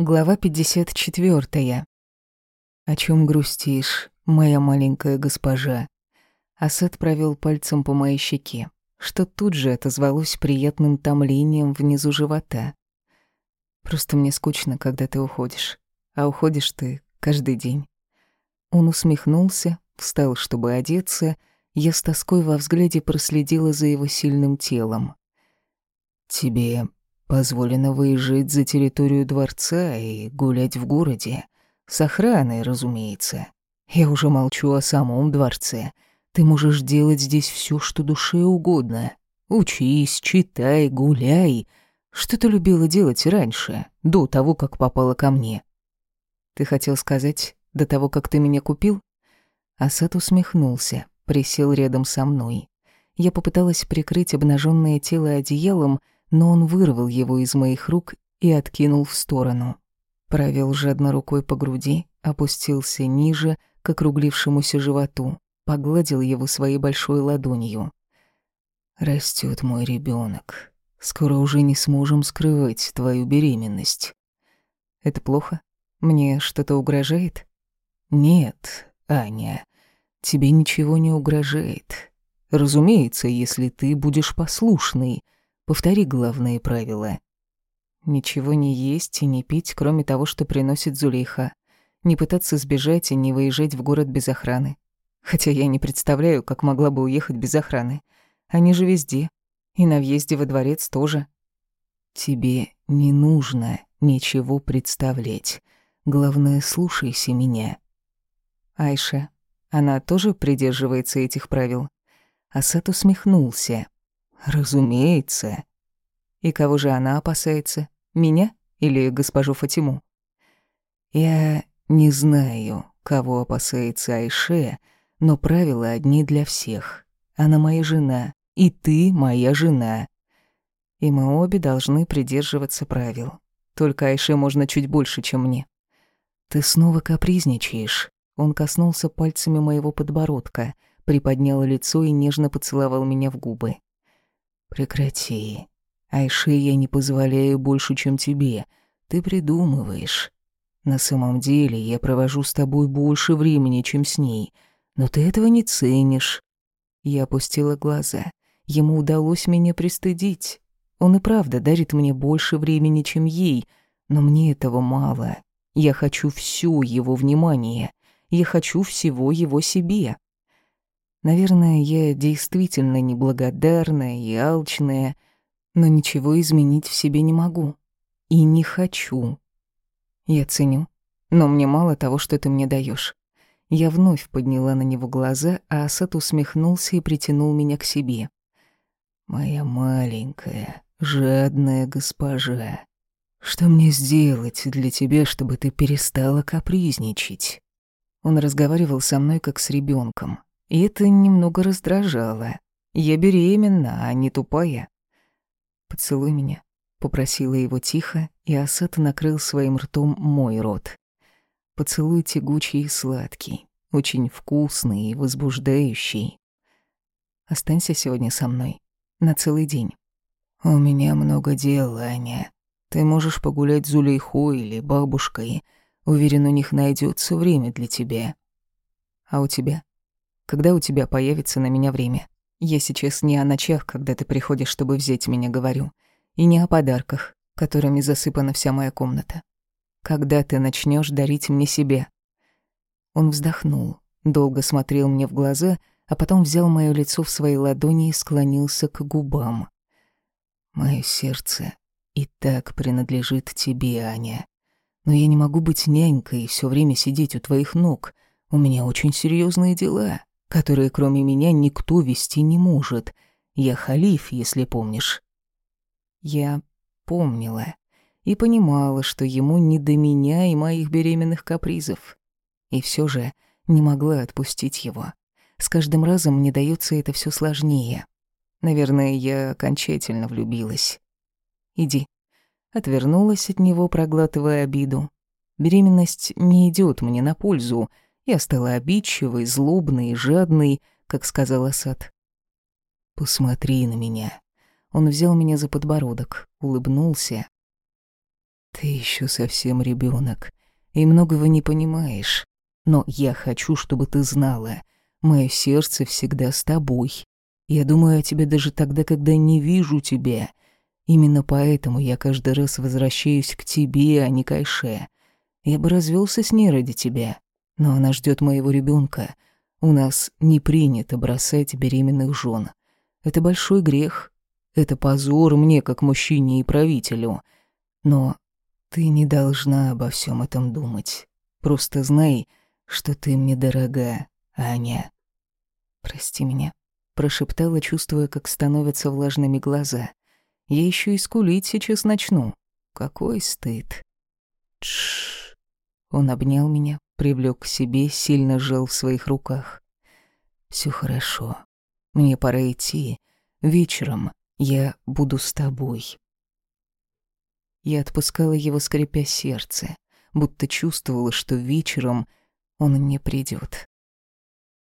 Глава 54. «О чем грустишь, моя маленькая госпожа?» Асад провел пальцем по моей щеке, что тут же отозвалось приятным томлением внизу живота. «Просто мне скучно, когда ты уходишь. А уходишь ты каждый день». Он усмехнулся, встал, чтобы одеться. Я с тоской во взгляде проследила за его сильным телом. «Тебе Позволено выезжать за территорию дворца и гулять в городе. С охраной, разумеется. Я уже молчу о самом дворце. Ты можешь делать здесь все, что душе угодно. Учись, читай, гуляй. Что ты любила делать раньше, до того, как попала ко мне? Ты хотел сказать, до того, как ты меня купил? Асад усмехнулся, присел рядом со мной. Я попыталась прикрыть обнаженное тело одеялом, но он вырвал его из моих рук и откинул в сторону. Провел жадно рукой по груди, опустился ниже, к округлившемуся животу, погладил его своей большой ладонью. Растет мой ребенок. Скоро уже не сможем скрывать твою беременность. Это плохо? Мне что-то угрожает? Нет, Аня, тебе ничего не угрожает. Разумеется, если ты будешь послушной — Повтори главные правила. Ничего не есть и не пить, кроме того, что приносит Зулейха. Не пытаться сбежать и не выезжать в город без охраны. Хотя я не представляю, как могла бы уехать без охраны. Они же везде. И на въезде во дворец тоже. Тебе не нужно ничего представлять. Главное, слушайся меня. Айша, она тоже придерживается этих правил? Асад усмехнулся. Разумеется. И кого же она опасается? Меня или госпожу Фатиму? Я не знаю, кого опасается Айше, но правила одни для всех. Она моя жена, и ты моя жена. И мы обе должны придерживаться правил. Только Айше можно чуть больше, чем мне. Ты снова капризничаешь. Он коснулся пальцами моего подбородка, приподнял лицо и нежно поцеловал меня в губы. Прекрати. Айше я не позволяю больше, чем тебе. Ты придумываешь. На самом деле я провожу с тобой больше времени, чем с ней. Но ты этого не ценишь. Я опустила глаза. Ему удалось меня пристыдить. Он и правда дарит мне больше времени, чем ей, но мне этого мало. Я хочу всё его внимание. Я хочу всего его себе. Наверное, я действительно неблагодарная и алчная, но ничего изменить в себе не могу. И не хочу. Я ценю, но мне мало того, что ты мне даешь. Я вновь подняла на него глаза, а Асад усмехнулся и притянул меня к себе. «Моя маленькая, жадная госпожа, что мне сделать для тебя, чтобы ты перестала капризничать?» Он разговаривал со мной как с ребенком, и это немного раздражало. Я беременна, а не тупая. «Поцелуй меня», — попросила его тихо, и Асад накрыл своим ртом мой рот. Поцелуй тягучий и сладкий, очень вкусный и возбуждающий. Останься сегодня со мной. На целый день. У меня много дел, Аня. Ты можешь погулять с Зулейхой или бабушкой. Уверен, у них найдется время для тебя. А у тебя? Когда у тебя появится на меня время. Я сейчас не о ночах, когда ты приходишь, чтобы взять меня, говорю, и не о подарках, которыми засыпана вся моя комната. Когда ты начнешь дарить мне себя?» Он вздохнул, долго смотрел мне в глаза, а потом взял моё лицо в свои ладони и склонился к губам. «Моё сердце и так принадлежит тебе, Аня. Но я не могу быть нянькой и всё время сидеть у твоих ног. У меня очень серьёзные дела которые кроме меня никто вести не может. Я халиф, если помнишь». Я помнила и понимала, что ему не до меня и моих беременных капризов. И все же не могла отпустить его. С каждым разом мне дается это все сложнее. Наверное, я окончательно влюбилась. «Иди». Отвернулась от него, проглатывая обиду. Беременность не идет мне на пользу, я стала обидчивой, злобной и жадной, как сказал Асад. «Посмотри на меня». Он взял меня за подбородок, улыбнулся, Ты еще совсем ребенок и многого не понимаешь. Но я хочу, чтобы ты знала, мое сердце всегда с тобой. Я думаю о тебе даже тогда, когда не вижу тебя. Именно поэтому я каждый раз возвращаюсь к тебе, а не к Айше. Я бы развелся с ней ради тебя, но она ждет моего ребенка. У нас не принято бросать беременных жен. Это большой грех. Это позор мне, как мужчине и правителю. Но ты не должна обо всем этом думать. Просто знай, что ты мне дорога, Аня. Прости меня, прошептала, чувствуя, как становятся влажными глаза. Я еще и скулить сейчас начну. Какой стыд. Тш. Он обнял меня, привлек к себе, сильно сжал в своих руках. Все хорошо. Мне пора идти. Вечером я буду с тобой. Я отпускала его, скрипя сердце, будто чувствовала, что вечером он не придет.